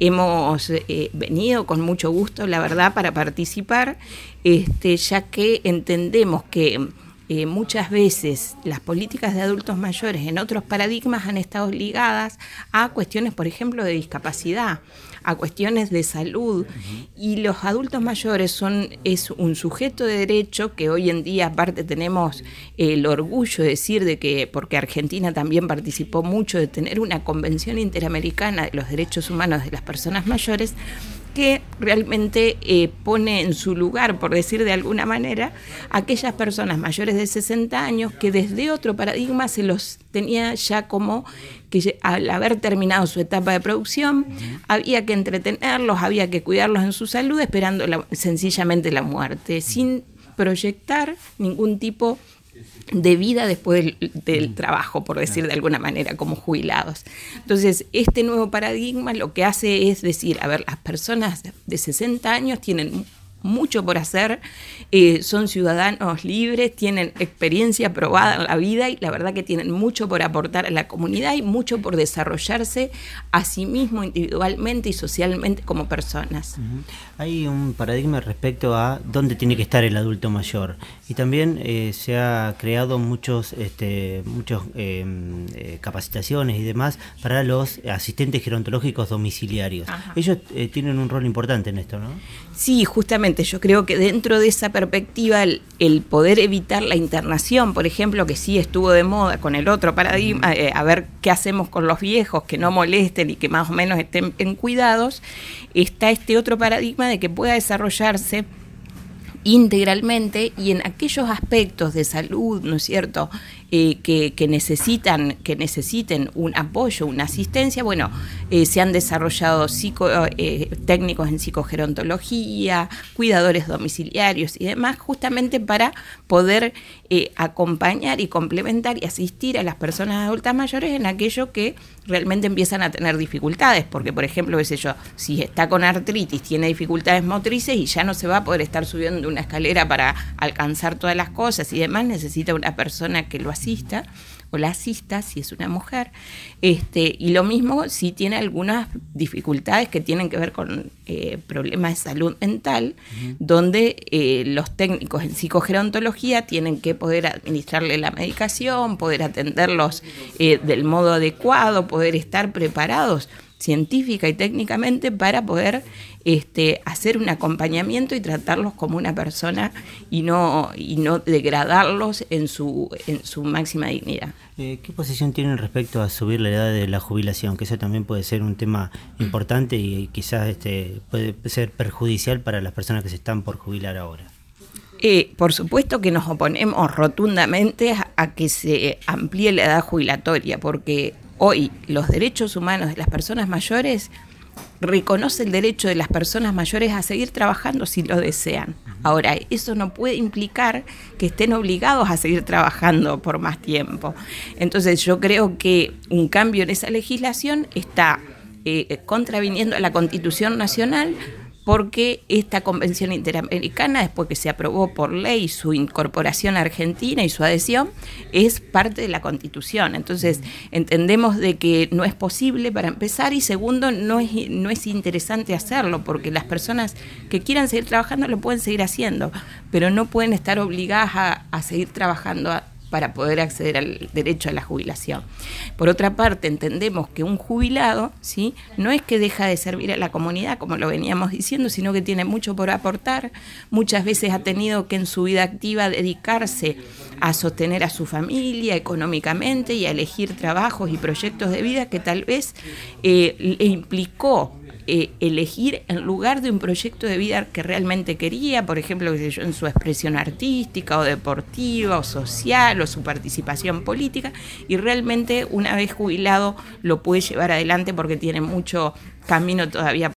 Hemos eh, venido con mucho gusto, la verdad, para participar, este, ya que entendemos que eh, muchas veces las políticas de adultos mayores en otros paradigmas han estado ligadas a cuestiones, por ejemplo, de discapacidad, a cuestiones de salud. Y los adultos mayores son, es un sujeto de derecho que hoy en día aparte tenemos el orgullo de decir de que, porque Argentina también participó mucho de tener una convención interamericana de los derechos humanos de las personas mayores, que realmente eh, pone en su lugar, por decir de alguna manera, aquellas personas mayores de 60 años que desde otro paradigma se los tenía ya como que al haber terminado su etapa de producción, había que entretenerlos, había que cuidarlos en su salud, esperando sencillamente la muerte, sin proyectar ningún tipo de vida después del, mm. trabajo, por decir de alguna manera, como jubilados. Entonces, este nuevo paradigma lo que hace es decir, a ver, las personas de 60 años tienen mucho por hacer, eh, son ciudadanos libres, tienen experiencia probada en la vida y la verdad que tienen mucho por aportar a la comunidad y mucho por desarrollarse a sí mismo individualmente y socialmente como personas. Hay un paradigma respecto a dónde tiene que estar el adulto mayor y también eh, se ha creado muchos, este, muchos em, eh, capacitaciones y demás para los asistentes gerontológicos domiciliarios. Ellos tienen un rol importante en esto, ¿no? Sí, justamente yo creo que dentro de esa perspectiva, el, poder evitar la internación, por ejemplo, que sí estuvo de moda con el otro paradigma, eh, a ver qué hacemos con los viejos, que no molesten y que más o menos estén en cuidados, está este otro paradigma de que pueda desarrollarse integralmente y en aquellos aspectos de salud, ¿no es cierto?, eh, que, necesitan, que necesiten un apoyo, una asistencia, bueno, eh, se han desarrollado eh, técnicos en psicogerontología, cuidadores domiciliarios y demás, justamente para poder acompañar y complementar y asistir a las personas adultas mayores en aquello que realmente empiezan a tener dificultades, porque por ejemplo, yo, si está con artritis, tiene dificultades motrices y ya no se va a poder estar subiendo una escalera para alcanzar todas las cosas y demás, necesita una persona que lo asista o la asista si es una mujer. Este, y lo mismo si tiene algunas dificultades que tienen que ver con eh, problemas de salud mental, donde eh, los técnicos en psicogerontología tienen que poder administrarle la medicación, poder atenderlos eh, del modo adecuado, poder estar preparados científica y técnicamente para poder este, hacer un acompañamiento y tratarlos como una persona y no, y no degradarlos en su, en su máxima dignidad. Eh, ¿Qué posición tienen respecto a subir la edad de la jubilación? Que eso también puede ser un tema importante y quizás este, puede ser perjudicial para las personas que se están por jubilar ahora. Eh, por supuesto que nos oponemos rotundamente a que se amplíe la edad jubilatoria, porque hoy los derechos humanos de las personas mayores reconoce el derecho de las personas mayores a seguir trabajando si lo desean. Ahora, eso no puede implicar que estén obligados a seguir trabajando por más tiempo. Entonces, yo creo que un cambio en esa legislación está eh, contraviniendo a la Constitución Nacional porque esta convención interamericana, después que se aprobó por ley su incorporación a Argentina y su adhesión, es parte de la constitución. Entonces, entendemos de que no es posible para empezar y segundo, no es, no es interesante hacerlo, porque las personas que quieran seguir trabajando lo pueden seguir haciendo, pero no pueden estar obligadas a, a seguir trabajando para poder acceder al derecho a la jubilación. Por otra parte, entendemos que un jubilado ¿sí? no es que deja de servir a la comunidad, como lo veníamos diciendo, sino que tiene mucho por aportar. Muchas veces ha tenido que en su vida activa dedicarse a sostener a su familia económicamente y a elegir trabajos y proyectos de vida que tal vez eh, le implicó eh, elegir en lugar de un proyecto de vida que realmente quería, por ejemplo, yo, en su expresión artística o deportiva o social o su participación política, y realmente una vez jubilado lo puede llevar adelante porque tiene mucho camino todavía